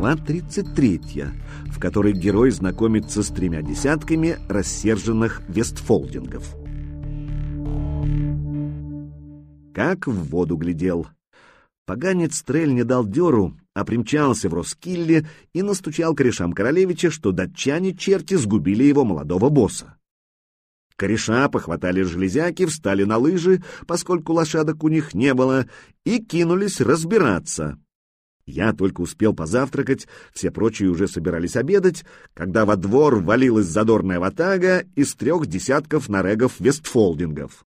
Глава 33, в которой герой знакомится с тремя десятками рассерженных вестфолдингов. Как в воду глядел. Поганец Трель не дал дёру, а примчался в Роскилле и настучал корешам королевича, что датчане-черти сгубили его молодого босса. Кореша похватали железяки, встали на лыжи, поскольку лошадок у них не было, и кинулись разбираться. Я только успел позавтракать, все прочие уже собирались обедать, когда во двор валилась задорная ватага из трех десятков нарегов-вестфолдингов.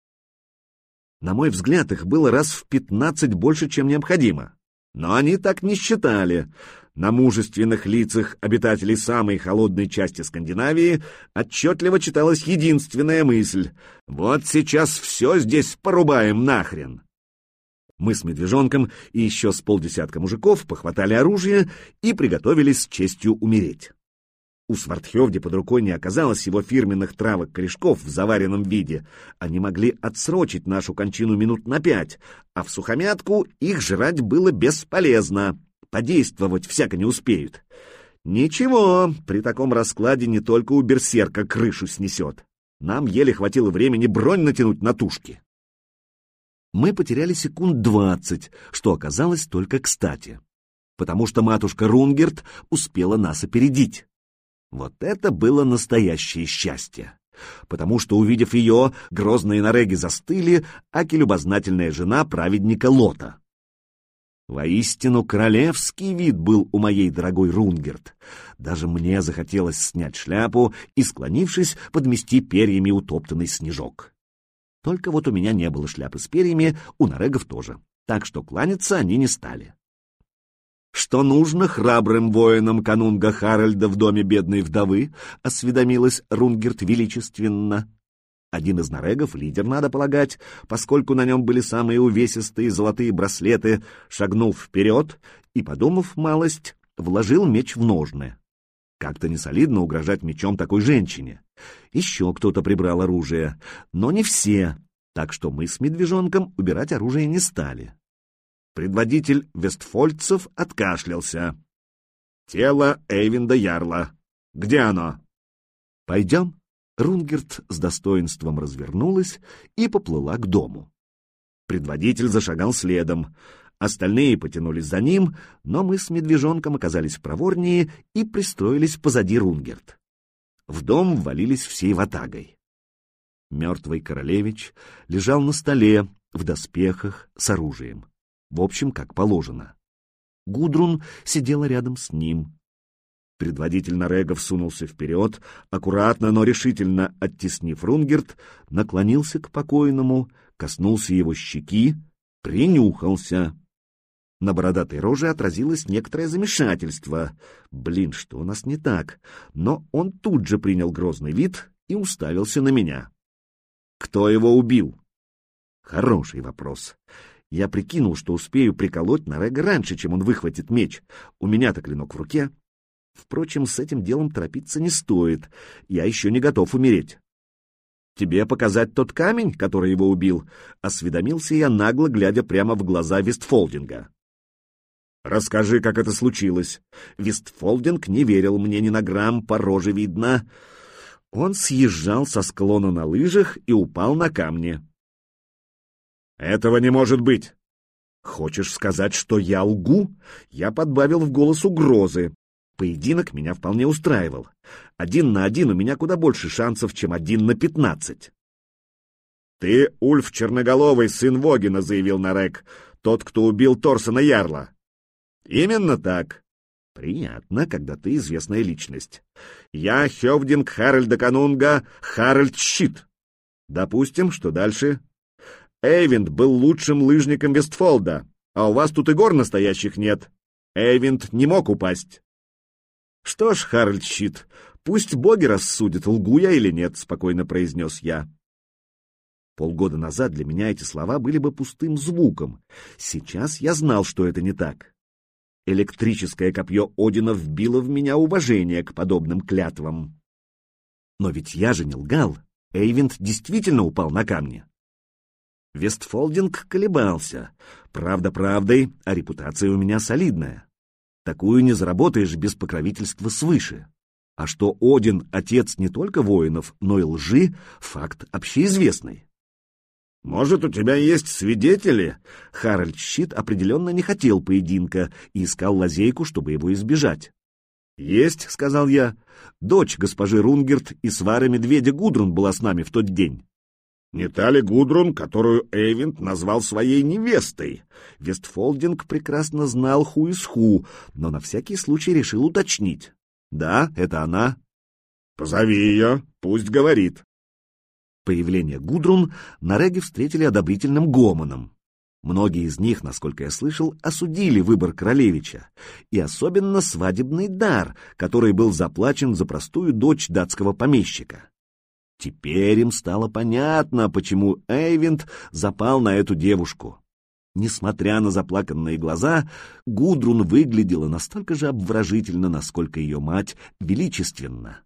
На мой взгляд, их было раз в пятнадцать больше, чем необходимо. Но они так не считали. На мужественных лицах обитателей самой холодной части Скандинавии отчетливо читалась единственная мысль — вот сейчас все здесь порубаем нахрен. Мы с медвежонком и еще с полдесятка мужиков похватали оружие и приготовились с честью умереть. У Свартхевди под рукой не оказалось его фирменных травок-корешков в заваренном виде. Они могли отсрочить нашу кончину минут на пять, а в сухомятку их жрать было бесполезно. Подействовать всяко не успеют. Ничего, при таком раскладе не только у берсерка крышу снесет. Нам еле хватило времени бронь натянуть на тушки. Мы потеряли секунд двадцать, что оказалось только кстати, потому что матушка Рунгерт успела нас опередить. Вот это было настоящее счастье! Потому что, увидев ее, грозные нареги застыли, аки любознательная жена праведника Лота. Воистину королевский вид был у моей дорогой Рунгерт. Даже мне захотелось снять шляпу и, склонившись, подмести перьями утоптанный снежок. Только вот у меня не было шляпы с перьями, у нарегов тоже, так что кланяться они не стали что нужно храбрым воинам канунга Харальда в доме бедной вдовы, осведомилась Рунгерт величественно. Один из нарегов, лидер, надо полагать, поскольку на нем были самые увесистые золотые браслеты, шагнул вперед и, подумав малость, вложил меч в ножны. Как-то несолидно угрожать мечом такой женщине. Еще кто-то прибрал оружие, но не все, так что мы с медвежонком убирать оружие не стали. Предводитель вестфольцев откашлялся. «Тело Эйвинда Ярла. Где оно?» «Пойдем». Рунгерт с достоинством развернулась и поплыла к дому. Предводитель зашагал следом. Остальные потянулись за ним, но мы с медвежонком оказались проворнее и пристроились позади Рунгерт. В дом ввалились всей ватагой. Мертвый королевич лежал на столе, в доспехах, с оружием в общем, как положено. Гудрун сидела рядом с ним. Предводитель Нарегов сунулся вперед, аккуратно, но решительно оттеснив Рунгерт, наклонился к покойному, коснулся его щеки, принюхался. На бородатой роже отразилось некоторое замешательство. Блин, что у нас не так? Но он тут же принял грозный вид и уставился на меня. Кто его убил? Хороший вопрос. Я прикинул, что успею приколоть Нарега раньше, чем он выхватит меч. У меня-то клинок в руке. Впрочем, с этим делом торопиться не стоит. Я еще не готов умереть. «Тебе показать тот камень, который его убил?» — осведомился я, нагло глядя прямо в глаза Вестфолдинга. «Расскажи, как это случилось». Вестфолдинг не верил мне ни на грамм, по роже видно. Он съезжал со склона на лыжах и упал на камни. «Этого не может быть!» «Хочешь сказать, что я лгу?» Я подбавил в голос угрозы. Поединок меня вполне устраивал. Один на один у меня куда больше шансов, чем один на пятнадцать. «Ты Ульф Черноголовый, сын Вогина», — заявил Нарек, — «тот, кто убил Торсона Ярла». «Именно так. Приятно, когда ты известная личность. Я Хевдинг Харальда Канунга, Харальд Щит. Допустим, что дальше Эйвинд был лучшим лыжником Вестфолда, а у вас тут и гор настоящих нет. Эйвинд не мог упасть. Что ж, Харальд Щит, пусть боги рассудят, лгу я или нет, спокойно произнес я. Полгода назад для меня эти слова были бы пустым звуком. Сейчас я знал, что это не так. Электрическое копье Одина вбило в меня уважение к подобным клятвам. Но ведь я же не лгал. Эйвинд действительно упал на камни. Вестфолдинг колебался. Правда правдой, а репутация у меня солидная. Такую не заработаешь без покровительства свыше. А что Один — отец не только воинов, но и лжи — факт общеизвестный. «Может, у тебя есть свидетели?» Харальд Щит определенно не хотел поединка и искал лазейку, чтобы его избежать. «Есть», — сказал я. «Дочь госпожи Рунгерт и Свара Медведя Гудрун была с нами в тот день». «Не та ли Гудрун, которую Эйвинд назвал своей невестой?» Вестфолдинг прекрасно знал ху из ху, но на всякий случай решил уточнить. «Да, это она». «Позови ее, пусть говорит». Появление Гудрун на Реге встретили одобрительным гомоном. Многие из них, насколько я слышал, осудили выбор королевича, и особенно свадебный дар, который был заплачен за простую дочь датского помещика. Теперь им стало понятно, почему Эйвент запал на эту девушку. Несмотря на заплаканные глаза, Гудрун выглядела настолько же обворожительно, насколько ее мать величественна.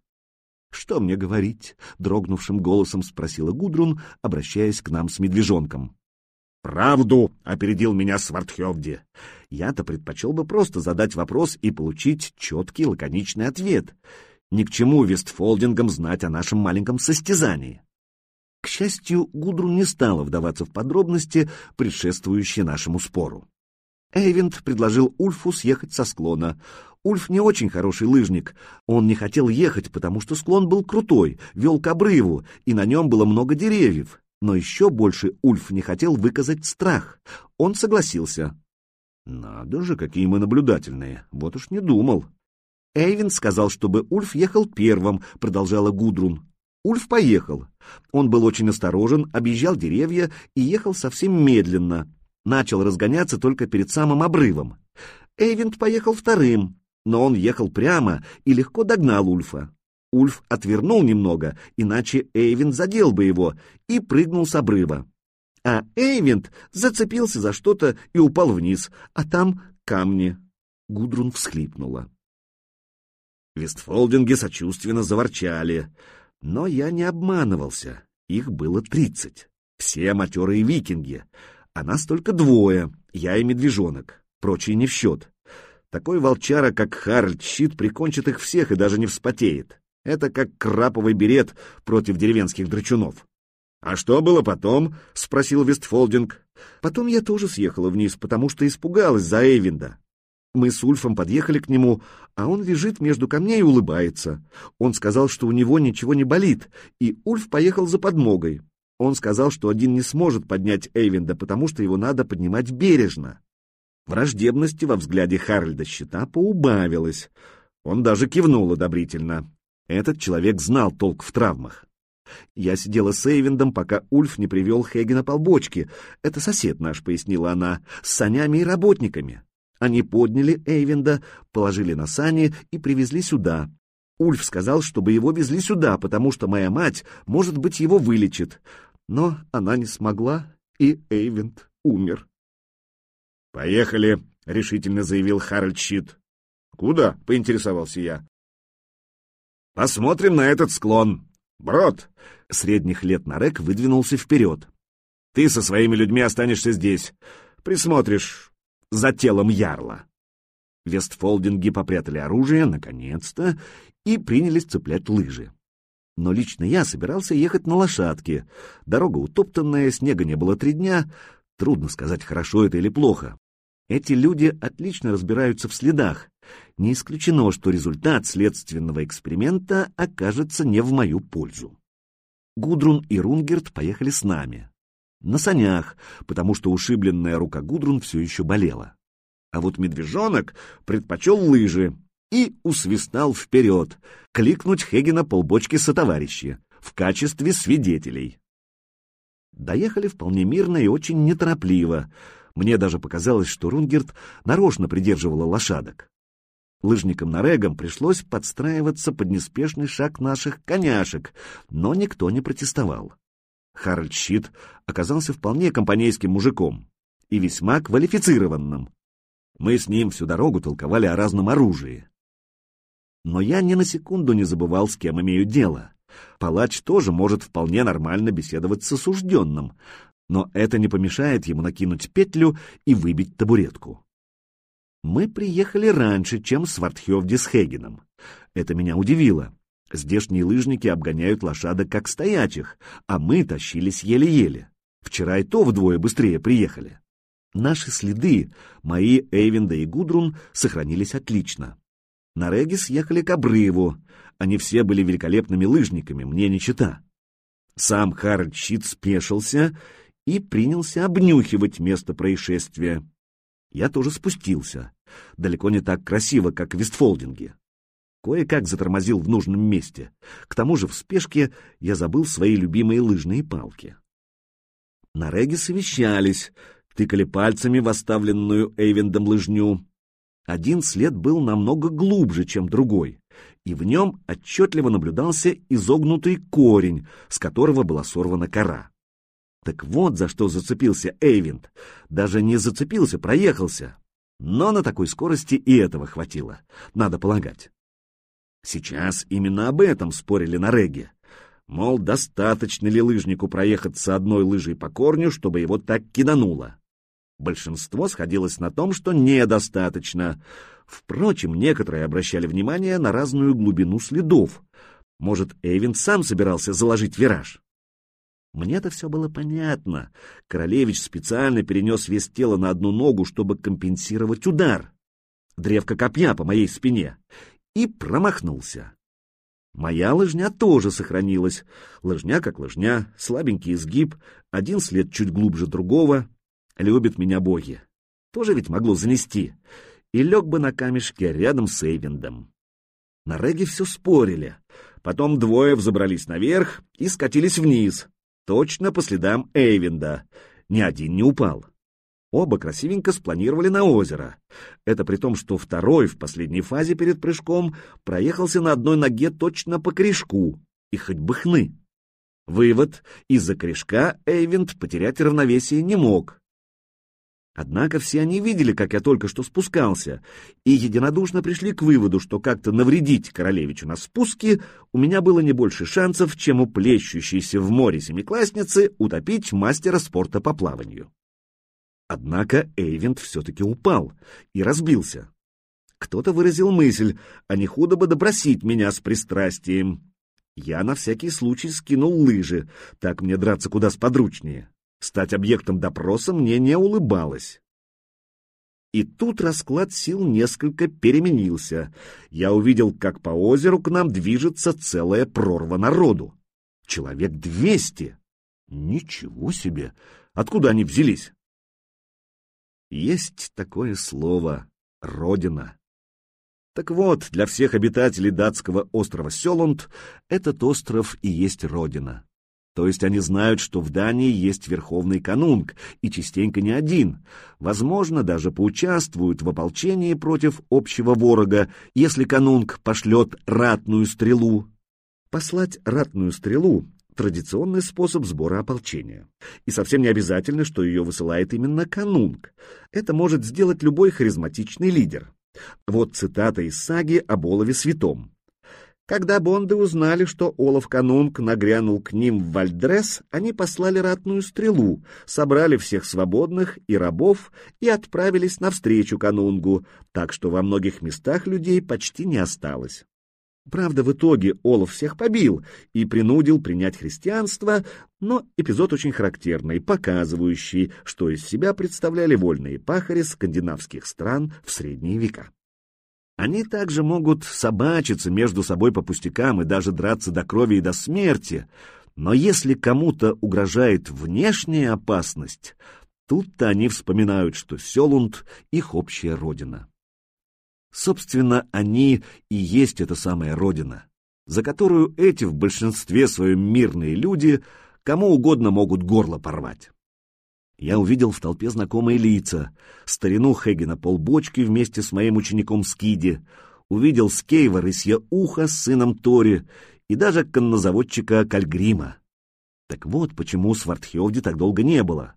«Что мне говорить?» — дрогнувшим голосом спросила Гудрун, обращаясь к нам с медвежонком. «Правду!» — опередил меня Свартхевди. Я-то предпочел бы просто задать вопрос и получить четкий лаконичный ответ. Ни к чему Вестфолдингам знать о нашем маленьком состязании. К счастью, Гудрун не стала вдаваться в подробности, предшествующие нашему спору. Эйвент предложил Ульфу съехать со склона. Ульф не очень хороший лыжник. Он не хотел ехать, потому что склон был крутой, вел к обрыву, и на нем было много деревьев. Но еще больше Ульф не хотел выказать страх. Он согласился. «Надо же, какие мы наблюдательные! Вот уж не думал!» Эйвин сказал, чтобы Ульф ехал первым, продолжала Гудрун. Ульф поехал. Он был очень осторожен, объезжал деревья и ехал совсем медленно. Начал разгоняться только перед самым обрывом. Эйвинд поехал вторым, но он ехал прямо и легко догнал Ульфа. Ульф отвернул немного, иначе Эйвинд задел бы его, и прыгнул с обрыва. А Эйвинд зацепился за что-то и упал вниз, а там камни. Гудрун всхлипнула. Вестфолдинги сочувственно заворчали. Но я не обманывался. Их было тридцать. Все матерые викинги. А нас только двое, я и медвежонок. Прочие не в счет. Такой волчара, как Харальд Щит, прикончит их всех и даже не вспотеет. Это как краповый берет против деревенских драчунов. «А что было потом?» — спросил Вестфолдинг. «Потом я тоже съехала вниз, потому что испугалась за Эйвинда. Мы с Ульфом подъехали к нему, а он лежит между камней и улыбается. Он сказал, что у него ничего не болит, и Ульф поехал за подмогой. Он сказал, что один не сможет поднять Эйвинда, потому что его надо поднимать бережно. Враждебности во взгляде Харальда щита поубавилось. Он даже кивнул одобрительно. Этот человек знал толк в травмах. Я сидела с Эйвиндом, пока Ульф не привел Хегена полбочки. Это сосед наш, пояснила она, с санями и работниками. Они подняли Эйвинда, положили на сани и привезли сюда. Ульф сказал, чтобы его везли сюда, потому что моя мать, может быть, его вылечит. Но она не смогла, и Эйвинд умер. «Поехали», — решительно заявил Харальд Щит. «Куда?» — поинтересовался я. «Посмотрим на этот склон. Брод!» Средних лет Нарек выдвинулся вперед. «Ты со своими людьми останешься здесь. Присмотришь за телом ярла. Вестфолдинги попрятали оружие, наконец-то, и принялись цеплять лыжи. Но лично я собирался ехать на лошадке. Дорога утоптанная, снега не было три дня. Трудно сказать, хорошо это или плохо. Эти люди отлично разбираются в следах. Не исключено, что результат следственного эксперимента окажется не в мою пользу. Гудрун и Рунгерт поехали с нами на санях, потому что ушибленная рука Гудрун все еще болела. А вот медвежонок предпочел лыжи и усвистал вперед, кликнуть Хегена полбочки сотоварища в качестве свидетелей. Доехали вполне мирно и очень неторопливо. Мне даже показалось, что Рунгерт нарочно придерживала лошадок. Лыжникам Нарегам пришлось подстраиваться под неспешный шаг наших коняшек, но никто не протестовал. Харальд Щит оказался вполне компанейским мужиком и весьма квалифицированным. Мы с ним всю дорогу толковали о разном оружии. Но я ни на секунду не забывал, с кем имею дело. Палач тоже может вполне нормально беседовать с осужденным, но это не помешает ему накинуть петлю и выбить табуретку. Мы приехали раньше, чем Свартхевди с Хегеном. Это меня удивило. Здешние лыжники обгоняют лошадок как стоячих, а мы тащились еле-еле. Вчера и то вдвое быстрее приехали. Наши следы, мои Эйвенда и Гудрун, сохранились отлично. На Реге съехали к обрыву. Они все были великолепными лыжниками, мне не чита. Сам Харальд Щит спешился и принялся обнюхивать место происшествия. Я тоже спустился. Далеко не так красиво, как в Вестфолдинге. Кое-как затормозил в нужном месте. К тому же в спешке я забыл свои любимые лыжные палки. На Реге совещались, тыкали пальцами в оставленную Эйвендом лыжню. Один след был намного глубже, чем другой, и в нем отчетливо наблюдался изогнутый корень, с которого была сорвана кора. Так вот за что зацепился Эйвинд. Даже не зацепился, проехался. Но на такой скорости и этого хватило, надо полагать. Сейчас именно об этом спорили на Реге. Мол, достаточно ли лыжнику проехаться одной лыжей по корню, чтобы его так кидануло? Большинство сходилось на том, что недостаточно. Впрочем, некоторые обращали внимание на разную глубину следов. Может, Эйвин сам собирался заложить вираж? Мне-то все было понятно. Королевич специально перенес вес тела на одну ногу, чтобы компенсировать удар. Древко копья по моей спине. И промахнулся. Моя лыжня тоже сохранилась. Лыжня как лыжня, слабенький изгиб, один след чуть глубже другого. Любят меня боги. Тоже ведь могло занести. И лег бы на камешке рядом с Эйвендом. На Реге все спорили. Потом двое взобрались наверх и скатились вниз. Точно по следам Эйвенда. Ни один не упал. Оба красивенько спланировали на озеро. Это при том, что второй в последней фазе перед прыжком проехался на одной ноге точно по корешку, и хоть бы хны. Вывод — из-за корешка Эйвент потерять равновесие не мог. Однако все они видели, как я только что спускался, и единодушно пришли к выводу, что как-то навредить королевичу на спуске у меня было не больше шансов, чем у плещущейся в море семиклассницы утопить мастера спорта по плаванию. Однако Эйвент все-таки упал и разбился. Кто-то выразил мысль, а не худо бы допросить меня с пристрастием. Я на всякий случай скинул лыжи, так мне драться куда сподручнее. Стать объектом допроса мне не улыбалось. И тут расклад сил несколько переменился. Я увидел, как по озеру к нам движется целая прорва народу. Человек двести. Ничего себе! Откуда они взялись? Есть такое слово «родина». Так вот, для всех обитателей датского острова Селунд этот остров и есть родина. То есть они знают, что в Дании есть верховный канунг, и частенько не один. Возможно, даже поучаствуют в ополчении против общего ворога, если канунг пошлет ратную стрелу. Послать ратную стрелу — традиционный способ сбора ополчения. И совсем не обязательно, что ее высылает именно канунг. Это может сделать любой харизматичный лидер. Вот цитата из саги об Олове Святом. Когда бонды узнали, что Олаф Канунг нагрянул к ним в Вальдрес, они послали ратную стрелу, собрали всех свободных и рабов и отправились навстречу Канунгу, так что во многих местах людей почти не осталось. Правда, в итоге Олаф всех побил и принудил принять христианство, но эпизод очень характерный, показывающий, что из себя представляли вольные пахари скандинавских стран в средние века. Они также могут собачиться между собой по пустякам и даже драться до крови и до смерти, но если кому-то угрожает внешняя опасность, тут-то они вспоминают, что Селунд — их общая родина. Собственно, они и есть эта самая родина, за которую эти в большинстве своем мирные люди кому угодно могут горло порвать я увидел в толпе знакомые лица. Старину Хегена полбочки вместе с моим учеником Скиди, увидел Скейва рысье ухо с сыном Тори и даже коннозаводчика Кальгрима. Так вот, почему Свартхевди так долго не было.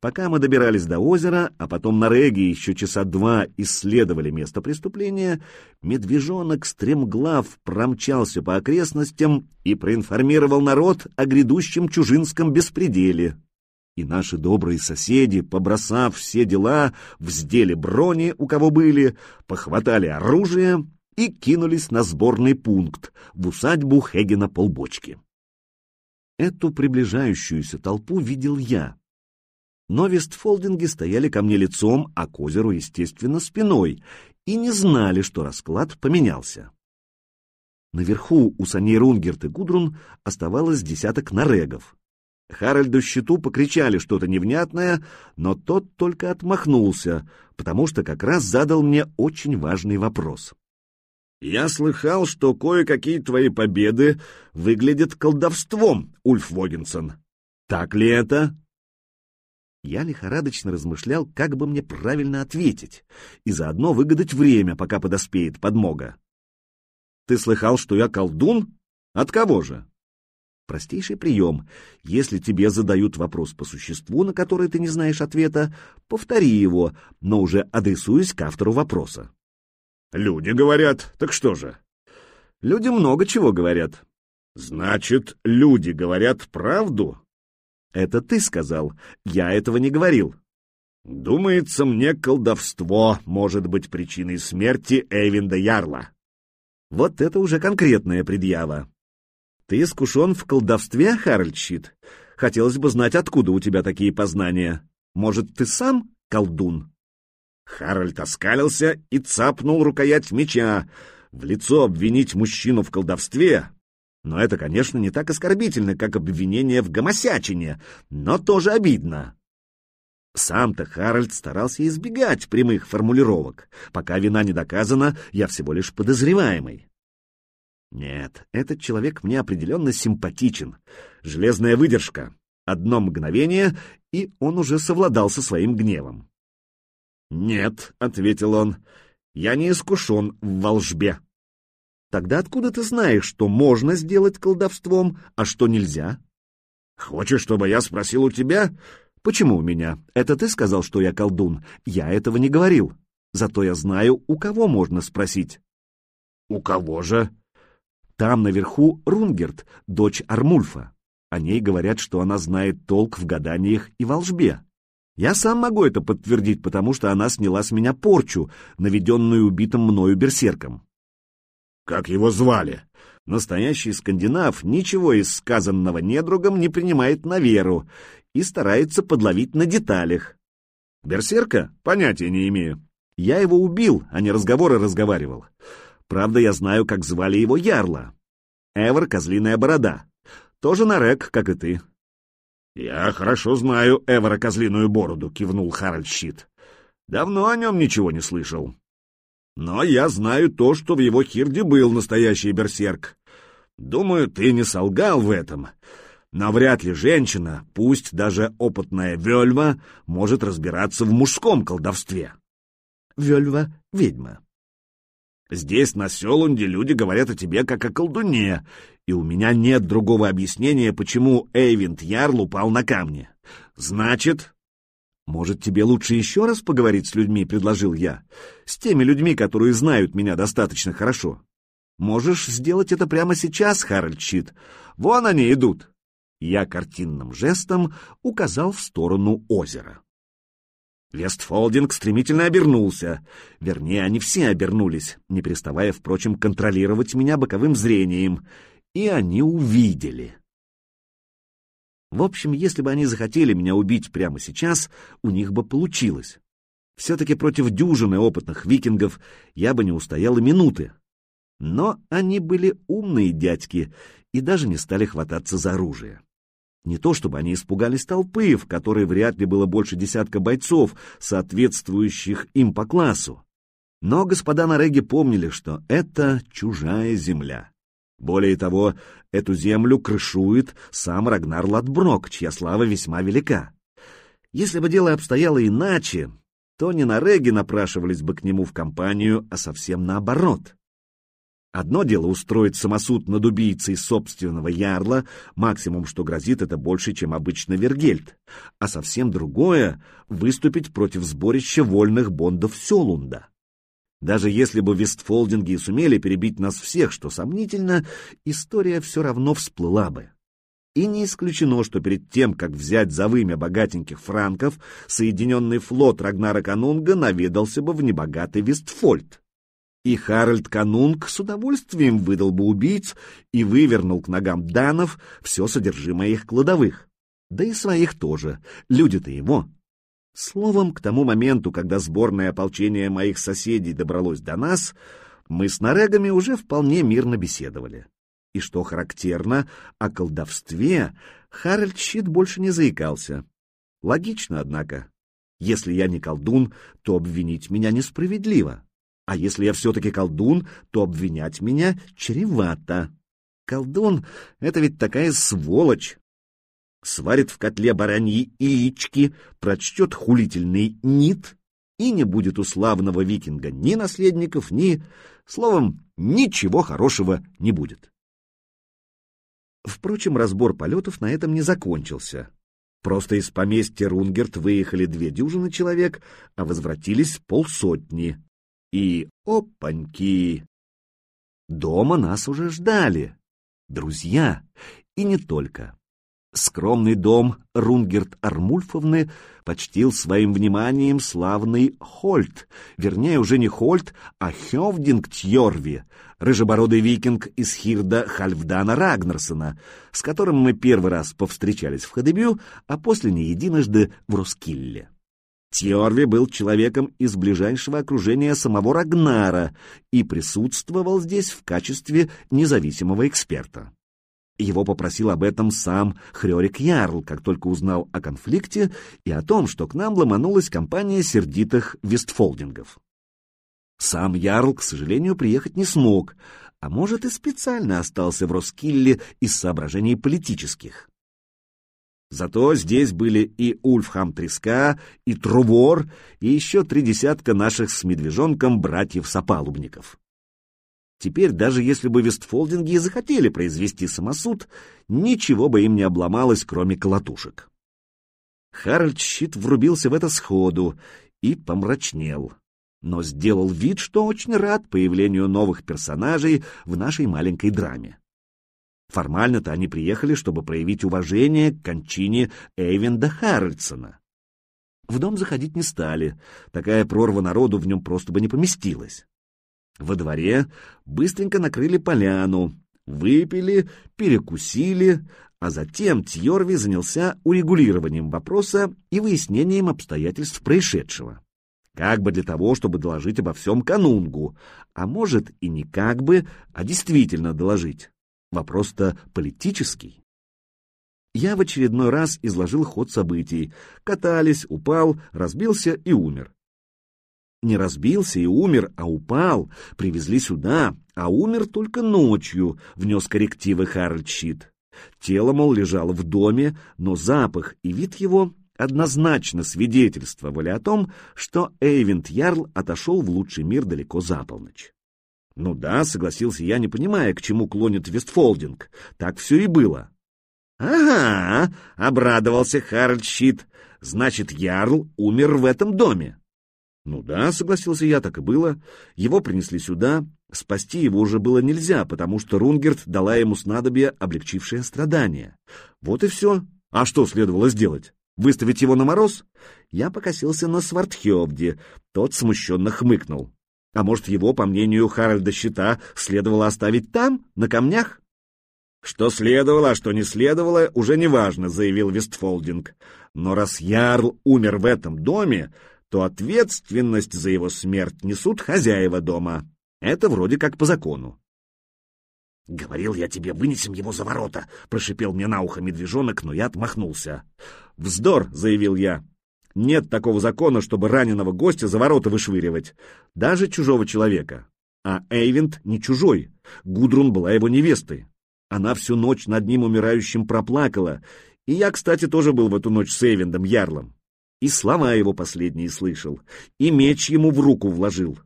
Пока мы добирались до озера, а потом на Реге еще часа два исследовали место преступления, медвежонок стремглав промчался по окрестностям и проинформировал народ о грядущем чужинском беспределе. И наши добрые соседи, побросав все дела, вздели брони, у кого были, похватали оружие и кинулись на сборный пункт в усадьбу Хегена Полбочки. Эту приближающуюся толпу видел я. Но вестфолдинги стояли ко мне лицом, а к озеру, естественно, спиной, и не знали, что расклад поменялся. Наверху у саней Рунгерт и Гудрун оставалось десяток нарегов. Харальду Щиту покричали что-то невнятное, но тот только отмахнулся, потому что как раз задал мне очень важный вопрос. «Я слыхал, что кое-какие твои победы выглядят колдовством, Ульф Вогенсон. Так ли это?» Я лихорадочно размышлял, как бы мне правильно ответить, и заодно выгадать время, пока подоспеет подмога. Ты слыхал, что я колдун? От кого же? Простейший прием. Если тебе задают вопрос по существу, на который ты не знаешь ответа, повтори его, но уже адресуясь к автору вопроса. Люди говорят, так что же? Люди много чего говорят. Значит, люди говорят правду? Это ты сказал. Я этого не говорил. Думается, мне колдовство может быть причиной смерти Эйвинда Ярла. Вот это уже конкретная предъява. Ты искушен в колдовстве, Харальд Щит? Хотелось бы знать, откуда у тебя такие познания. Может, ты сам колдун? Харальд оскалился и цапнул рукоять меча. В лицо обвинить мужчину в колдовстве. Но это, конечно, не так оскорбительно, как обвинение в гомосячине, но тоже обидно. Сам-то Харальд старался избегать прямых формулировок. Пока вина не доказана, я всего лишь подозреваемый. Нет, этот человек мне определенно симпатичен. Железная выдержка. Одно мгновение, и он уже совладал со своим гневом. «Нет», — ответил он, — «я не искушен в волжбе». «Тогда откуда ты знаешь, что можно сделать колдовством, а что нельзя?» «Хочешь, чтобы я спросил у тебя?» «Почему у меня? Это ты сказал, что я колдун? Я этого не говорил. Зато я знаю, у кого можно спросить». «У кого же?» «Там наверху Рунгерт, дочь Армульфа. О ней говорят, что она знает толк в гаданиях и волжбе. Я сам могу это подтвердить, потому что она сняла с меня порчу, наведенную убитым мною берсерком». «Как его звали?» Настоящий скандинав ничего из сказанного недругом не принимает на веру и старается подловить на деталях. Берсерка? Понятия не имею. Я его убил, а не разговоры разговаривал. Правда, я знаю, как звали его Ярла. Эвер Козлиная Борода. Тоже нарек, как и ты. «Я хорошо знаю Эвера Козлиную Бороду», — кивнул Харальд Щит. «Давно о нем ничего не слышал. Но я знаю то, что в его хирде был настоящий берсерк. Думаю, ты не солгал в этом. Но вряд ли женщина, пусть даже опытная Вельва, может разбираться в мужском колдовстве. Вельва — ведьма. Здесь, на Селунде, люди говорят о тебе как о колдуне, и у меня нет другого объяснения, почему Эйвинд Ярл упал на камни. Значит, «Может, тебе лучше еще раз поговорить с людьми?» — предложил я. «С теми людьми, которые знают меня достаточно хорошо. Можешь сделать это прямо сейчас, Харальд Щит. Вон они идут!» Я картинным жестом указал в сторону озера. Вестфолдинг стремительно обернулся. Вернее, они все обернулись, не переставая, впрочем, контролировать меня боковым зрением. И они увидели. В общем, если бы они захотели меня убить прямо сейчас, у них бы получилось. Все-таки против дюжины опытных викингов я бы не устоял и минуты. Но они были умные дядьки и даже не стали хвататься за оружие. Не то чтобы они испугались толпы, в которой вряд ли было больше десятка бойцов, соответствующих им по классу. Но господа Нареги помнили, что это чужая земля. Более того, эту землю крышует сам Рагнар Ладброк, чья слава весьма велика. Если бы дело обстояло иначе, то не на Реги напрашивались бы к нему в компанию, а совсем наоборот. Одно дело устроить самосуд над убийцей собственного ярла, максимум, что грозит, это больше, чем обычно Вергельд, а совсем другое — выступить против сборища вольных бондов Селунда. Даже если бы Вестфолдинги сумели перебить нас всех, что сомнительно, история все равно всплыла бы. И не исключено, что перед тем, как взять за вымя богатеньких франков, Соединенный флот Рагнара Канунга наведался бы в небогатый Вестфольд. И Харальд Канунг с удовольствием выдал бы убийц и вывернул к ногам данов все содержимое их кладовых. Да и своих тоже, люди-то его. Словом, к тому моменту, когда сборное ополчение моих соседей добралось до нас, мы с нарегами уже вполне мирно беседовали. И что характерно, о колдовстве Харальд Щит больше не заикался. Логично, однако. Если я не колдун, то обвинить меня несправедливо. А если я все-таки колдун, то обвинять меня чревато. Колдун — это ведь такая сволочь. Сварит в котле бараньи яички, прочтет хулительный нит, и не будет у славного викинга ни наследников, ни... Словом, ничего хорошего не будет. Впрочем, разбор полетов на этом не закончился. Просто из поместья Рунгерт выехали две дюжины человек, а возвратились полсотни. И опаньки! Дома нас уже ждали. Друзья. И не только. Скромный дом Рунгерт Армульфовны почтил своим вниманием славный Хольт, вернее, уже не Хольт, а Хевдинг Тьорви, рыжебородый викинг из Хирда Хальфдана Рагнарсона, с которым мы первый раз повстречались в Хадебю, а после не единожды в Рускилле. Тьорви был человеком из ближайшего окружения самого Рагнара и присутствовал здесь в качестве независимого эксперта. Его попросил об этом сам Хрёрик Ярл, как только узнал о конфликте и о том, что к нам ломанулась компания сердитых вестфолдингов. Сам Ярл, к сожалению, приехать не смог, а может и специально остался в Роскилле из соображений политических. Зато здесь были и Ульфхам Треска, и Трувор, и еще три десятка наших с медвежонком братьев-сопалубников. Теперь, даже если бы Вестфолдинги и захотели произвести самосуд, ничего бы им не обломалось, кроме колотушек. Харальд Щит врубился в это сходу и помрачнел, но сделал вид, что очень рад появлению новых персонажей в нашей маленькой драме. Формально-то они приехали, чтобы проявить уважение к кончине Эйвенда Харальдсона. В дом заходить не стали, такая прорва народу в нем просто бы не поместилась. Во дворе быстренько накрыли поляну, выпили, перекусили, а затем Тьорви занялся урегулированием вопроса и выяснением обстоятельств происшедшего. Как бы для того, чтобы доложить обо всем канунгу, а может и не как бы, а действительно доложить. Вопрос-то политический. Я в очередной раз изложил ход событий. Катались, упал, разбился и умер. Не разбился и умер, а упал. Привезли сюда, а умер только ночью, внес коррективы Харальд Щит. Тело, мол, лежало в доме, но запах и вид его однозначно свидетельствовали о том, что Эйвент Ярл отошел в лучший мир далеко за полночь. Ну да, согласился я, не понимая, к чему клонит Вестфолдинг. Так все и было. Ага, обрадовался Харальд Щит. Значит, Ярл умер в этом доме. Ну да, согласился я, так и было. Его принесли сюда. Спасти его уже было нельзя, потому что Рунгерт дала ему снадобье, облегчившее страдания. Вот и все. А что следовало сделать? Выставить его на мороз? Я покосился на Свартхевде. Тот смущенно хмыкнул. А может, его, по мнению Харальда Щита, следовало оставить там, на камнях? Что следовало, а что не следовало, уже неважно, заявил Вестфолдинг. Но раз Ярл умер в этом доме, то ответственность за его смерть несут хозяева дома. Это вроде как по закону. «Говорил я тебе, вынесем его за ворота!» — прошипел мне на ухо медвежонок, но я отмахнулся. «Вздор!» — заявил я. «Нет такого закона, чтобы раненого гостя за ворота вышвыривать, даже чужого человека. А Эйвент не чужой. Гудрун была его невестой. Она всю ночь над ним умирающим проплакала, и я, кстати, тоже был в эту ночь с Эйвендом Ярлом и слова его последние слышал, и меч ему в руку вложил,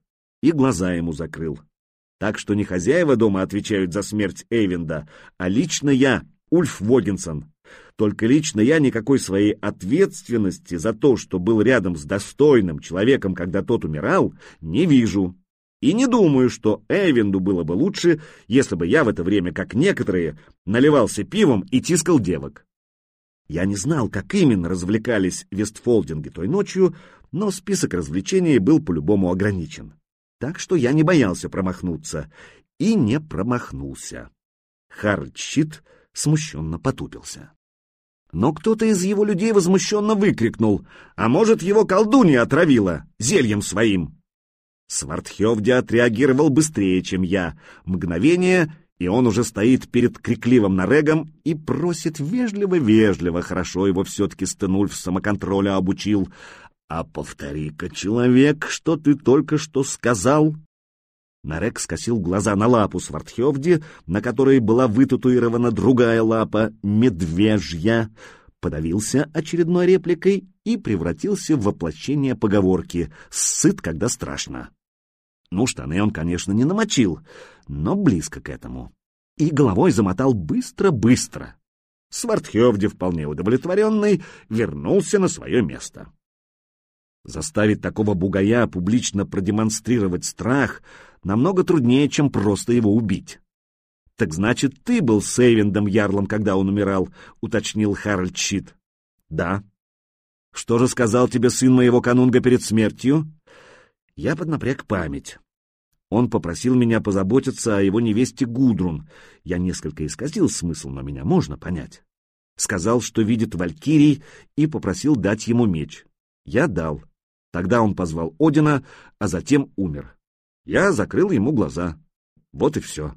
и глаза ему закрыл. Так что не хозяева дома отвечают за смерть Эйвенда, а лично я, Ульф Вогинсон. Только лично я никакой своей ответственности за то, что был рядом с достойным человеком, когда тот умирал, не вижу. И не думаю, что Эйвенду было бы лучше, если бы я в это время, как некоторые, наливался пивом и тискал девок. Я не знал, как именно развлекались вестфолдинги той ночью, но список развлечений был по-любому ограничен. Так что я не боялся промахнуться. И не промахнулся. Харальд Щит смущенно потупился. Но кто-то из его людей возмущенно выкрикнул, а может, его колдунья отравила зельем своим. Свартхевди отреагировал быстрее, чем я. Мгновение, и он уже стоит перед крикливым Нарегом и просит вежливо-вежливо, хорошо его все-таки Стенульф самоконтроля обучил. «А повтори-ка, человек, что ты только что сказал?» Нарек скосил глаза на лапу Свартхевди, на которой была вытатуирована другая лапа, медвежья, подавился очередной репликой и превратился в воплощение поговорки «сыт, когда страшно». Ну, штаны он, конечно, не намочил, но близко к этому. И головой замотал быстро-быстро. Свартхевди, вполне удовлетворенный, вернулся на свое место. Заставить такого бугая публично продемонстрировать страх намного труднее, чем просто его убить. «Так значит, ты был с Эйвендом Ярлом, когда он умирал», — уточнил Харальд Щит. «Да». «Что же сказал тебе сын моего канунга перед смертью?» Я поднапряг память. Он попросил меня позаботиться о его невесте Гудрун. Я несколько исказил смысл, но меня можно понять. Сказал, что видит Валькирий, и попросил дать ему меч. Я дал. Тогда он позвал Одина, а затем умер. Я закрыл ему глаза. Вот и все.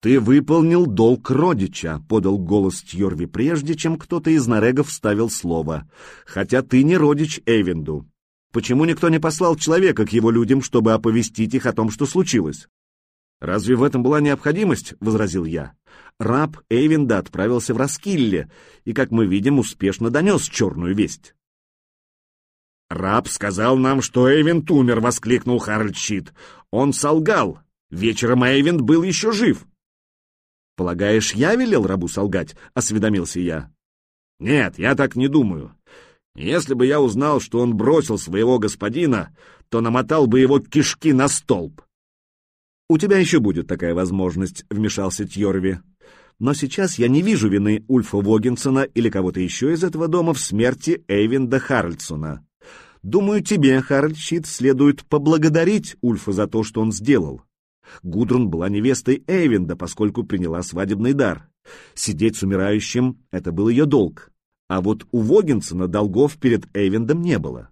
«Ты выполнил долг родича», — подал голос Тьорви прежде, чем кто-то из нарегов вставил слово. «Хотя ты не родич Эйвенду. Почему никто не послал человека к его людям, чтобы оповестить их о том, что случилось?» «Разве в этом была необходимость?» — возразил я. Раб Эйвенда отправился в Раскилле и, как мы видим, успешно донес черную весть. «Раб сказал нам, что Эйвент умер!» — воскликнул Харальд Щит. «Он солгал! Вечером Эйвент был еще жив!» «Полагаешь, я велел рабу солгать?» — осведомился я. «Нет, я так не думаю. Если бы я узнал, что он бросил своего господина, то намотал бы его кишки на столб». «У тебя еще будет такая возможность», — вмешался Тьорви. «Но сейчас я не вижу вины Ульфа Вогенсона или кого-то еще из этого дома в смерти Эйвинда Харальдсона. Думаю, тебе, Харальд следует поблагодарить Ульфа за то, что он сделал. Гудрун была невестой Эйвенда, поскольку приняла свадебный дар. Сидеть с умирающим — это был ее долг. А вот у Вогинсона долгов перед Эйвендом не было.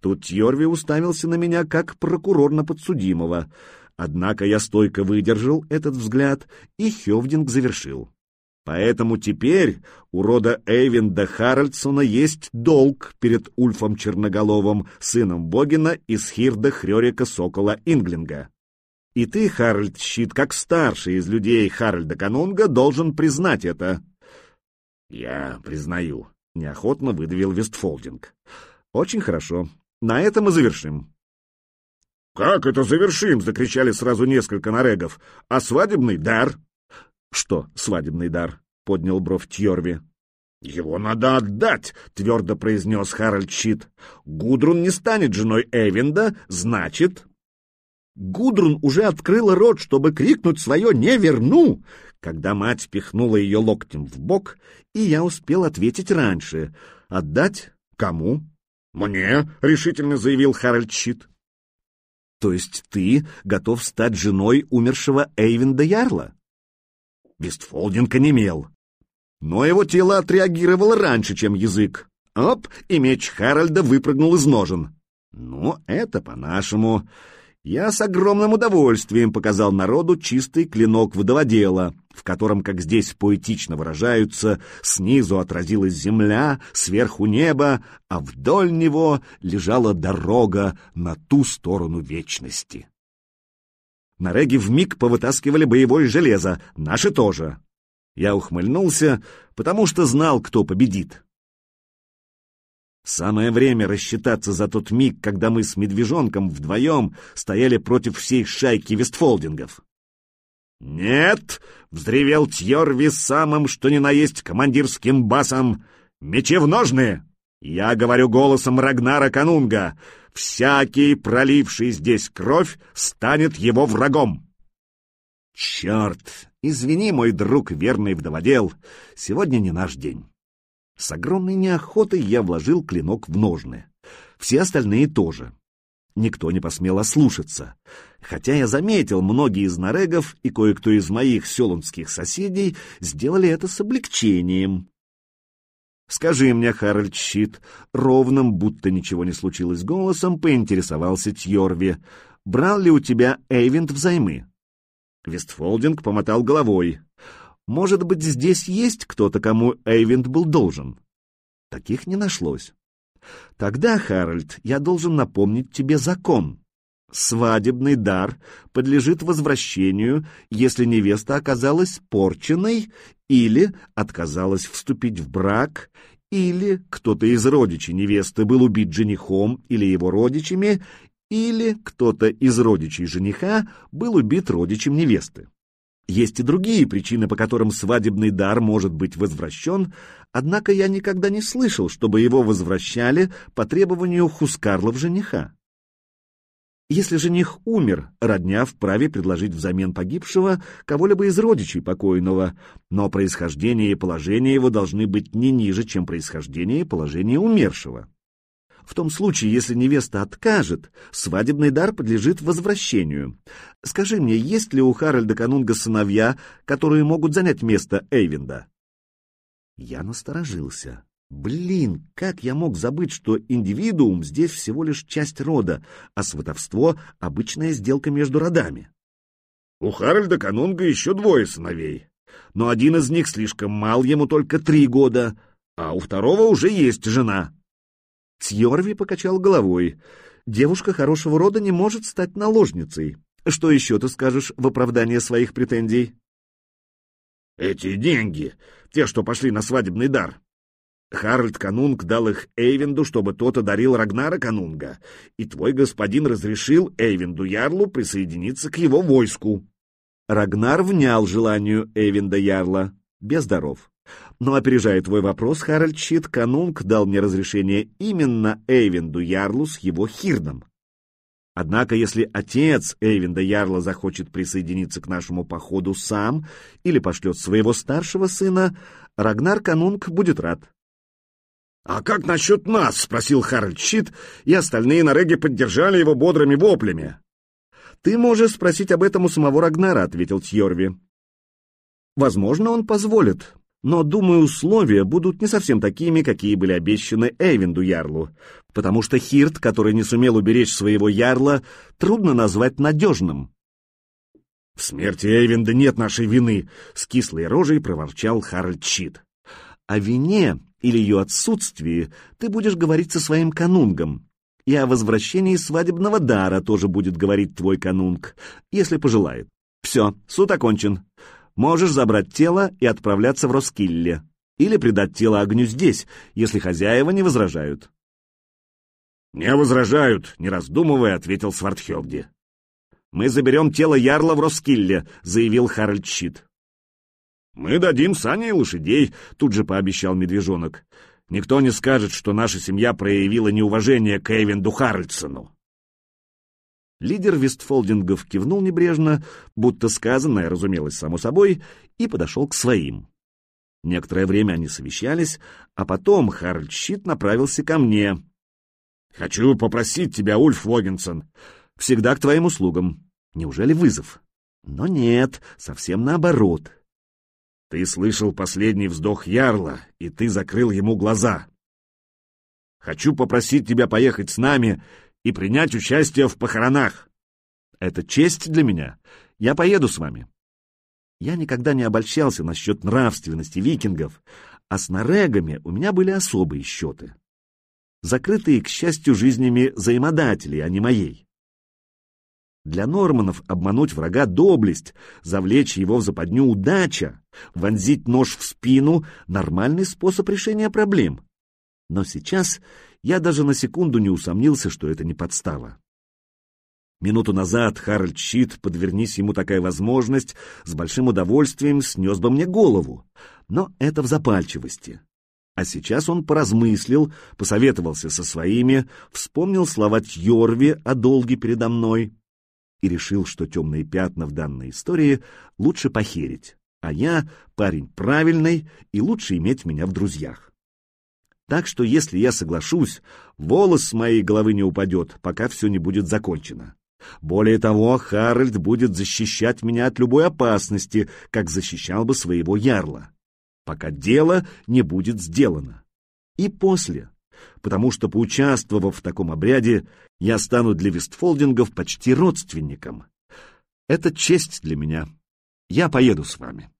Тут Йорви уставился на меня, как прокурор на подсудимого. Однако я стойко выдержал этот взгляд, и Хевдинг завершил. Поэтому теперь у рода Эйвинда Харальдсона есть долг перед Ульфом Черноголовым, сыном Богина из Хирда Хрёрика Сокола Инглинга. И ты, Харальд Щит, как старший из людей Харальда Канунга, должен признать это. Я признаю, неохотно выдавил Вестфолдинг. Очень хорошо. На этом мы завершим. «Как это завершим?» — закричали сразу несколько норегов. «А свадебный дар?» «Что свадебный дар?» — поднял бровь Тьорви. «Его надо отдать», — твердо произнес Харальд Щит. «Гудрун не станет женой Эйвинда, значит...» Гудрун уже открыла рот, чтобы крикнуть свое «не верну», когда мать пихнула ее локтем в бок, и я успел ответить раньше. «Отдать? Кому?» «Мне», — решительно заявил Харальд Щит. «То есть ты готов стать женой умершего Эйвинда Ярла?» Вестфолдинг онемел. Но его тело отреагировало раньше, чем язык. Оп, и меч Харальда выпрыгнул из ножен. Ну, это по-нашему. Я с огромным удовольствием показал народу чистый клинок водоводела, в котором, как здесь поэтично выражаются, снизу отразилась земля, сверху небо, а вдоль него лежала дорога на ту сторону вечности. Нареги вмиг повытаскивали боевое железо, наши тоже. Я ухмыльнулся, потому что знал, кто победит. Самое время рассчитаться за тот миг, когда мы с медвежонком вдвоем стояли против всей шайки вестфолдингов. «Нет!» — взревел Тьорви самым, что ни на есть командирским басом. «Мечи в ножны!» Я говорю голосом Рагнара Канунга. Всякий, проливший здесь кровь, станет его врагом. Черт! Извини, мой друг, верный вдоводел, сегодня не наш день. С огромной неохотой я вложил клинок в ножны. Все остальные тоже. Никто не посмел ослушаться. Хотя я заметил, многие из нарегов и кое-кто из моих селунских соседей сделали это с облегчением. «Скажи мне, Харальд Щит», — ровным, будто ничего не случилось голосом, поинтересовался Тьорви, «брал ли у тебя Эйвент взаймы?» Вестфолдинг помотал головой. «Может быть, здесь есть кто-то, кому Эйвинд был должен?» Таких не нашлось. «Тогда, Харальд, я должен напомнить тебе закон. Свадебный дар подлежит возвращению, если невеста оказалась порченной или отказалась вступить в брак, или кто-то из родичей невесты был убит женихом или его родичами, или кто-то из родичей жениха был убит родичем невесты. Есть и другие причины, по которым свадебный дар может быть возвращен, однако я никогда не слышал, чтобы его возвращали по требованию Хускарлов жениха. Если жених умер, родня вправе предложить взамен погибшего кого-либо из родичей покойного, но происхождение и положение его должны быть не ниже, чем происхождение и положение умершего. В том случае, если невеста откажет, свадебный дар подлежит возвращению. Скажи мне, есть ли у Харальда Канунга сыновья, которые могут занять место Эйвинда? Я насторожился. Блин, как я мог забыть, что индивидуум здесь всего лишь часть рода, а сватовство — обычная сделка между родами? У Харальда Канунга еще двое сыновей, но один из них слишком мал, ему только три года, а у второго уже есть жена. Тьорви покачал головой. Девушка хорошего рода не может стать наложницей. Что еще ты скажешь в оправдание своих претензий? Эти деньги, те, что пошли на свадебный дар, Харальд Канунг дал их Эйвенду, чтобы тот одарил Рагнара Канунга, и твой господин разрешил Эйвенду Ярлу присоединиться к его войску. Рагнар внял желанию Эйвенда Ярла, без даров. Но, опережая твой вопрос, Харальд Щит, Канунг дал мне разрешение именно Эйвенду Ярлу с его Хирдом. Однако, если отец Эйвенда Ярла захочет присоединиться к нашему походу сам или пошлет своего старшего сына, Рагнар Канунг будет рад. «А как насчет нас?» — спросил Харальд Щит, и остальные нареги поддержали его бодрыми воплями. «Ты можешь спросить об этом у самого Рагнара», — ответил Тьорви. «Возможно, он позволит, но, думаю, условия будут не совсем такими, какие были обещаны Эйвинду Ярлу, потому что Хирт, который не сумел уберечь своего Ярла, трудно назвать надежным». «В смерти Эйвинда нет нашей вины», — с кислой рожей проворчал Харальд Щит. «О вине или ее отсутствии ты будешь говорить со своим канунгом. И о возвращении свадебного дара тоже будет говорить твой канунг, если пожелает. Все, суд окончен. Можешь забрать тело и отправляться в Роскилле. Или предать тело огню здесь, если хозяева не возражают. «Не возражают», — не раздумывая, ответил Свардхевди. «Мы заберем тело Ярла в Роскилле», — заявил Харальд Щит. «Мы дадим сани и лошадей», — тут же пообещал медвежонок. «Никто не скажет, что наша семья проявила неуважение к Эйвенду Харальдсону». Лидер Вестфолдингов кивнул небрежно, будто сказанное, разумелось, само собой, и подошел к своим. Некоторое время они совещались, а потом Харальд Щит направился ко мне. «Хочу попросить тебя, Ульф Логинсон, всегда к твоим услугам. Неужели вызов?» «Но нет, совсем наоборот. Ты слышал последний вздох Ярла, и ты закрыл ему глаза. Хочу попросить тебя поехать с нами и принять участие в похоронах. Это честь для меня. Я поеду с вами. Я никогда не обольщался насчет нравственности викингов, а с нарегами у меня были особые счеты. Закрытые, к счастью, жизнями взаимодателей, а не моей. Для норманов обмануть врага — доблесть, завлечь его в западню — удача, вонзить нож в спину — нормальный способ решения проблем. Но сейчас я даже на секунду не усомнился, что это не подстава. Минуту назад Харальд Щит, подвернись ему такая возможность, с большим удовольствием снес бы мне голову. Но это в запальчивости. А сейчас он поразмыслил, посоветовался со своими, вспомнил слова Тьорви о долге передо мной и решил, что темные пятна в данной истории лучше похерить, а я парень правильный и лучше иметь меня в друзьях. Так что если я соглашусь, волос с моей головы не упадет, пока все не будет закончено. Более того, Харальд будет защищать меня от любой опасности, как защищал бы своего ярла пока дело не будет сделано. И после, потому что, поучаствовав в таком обряде, я стану для Вестфолдингов почти родственником. Это честь для меня. Я поеду с вами.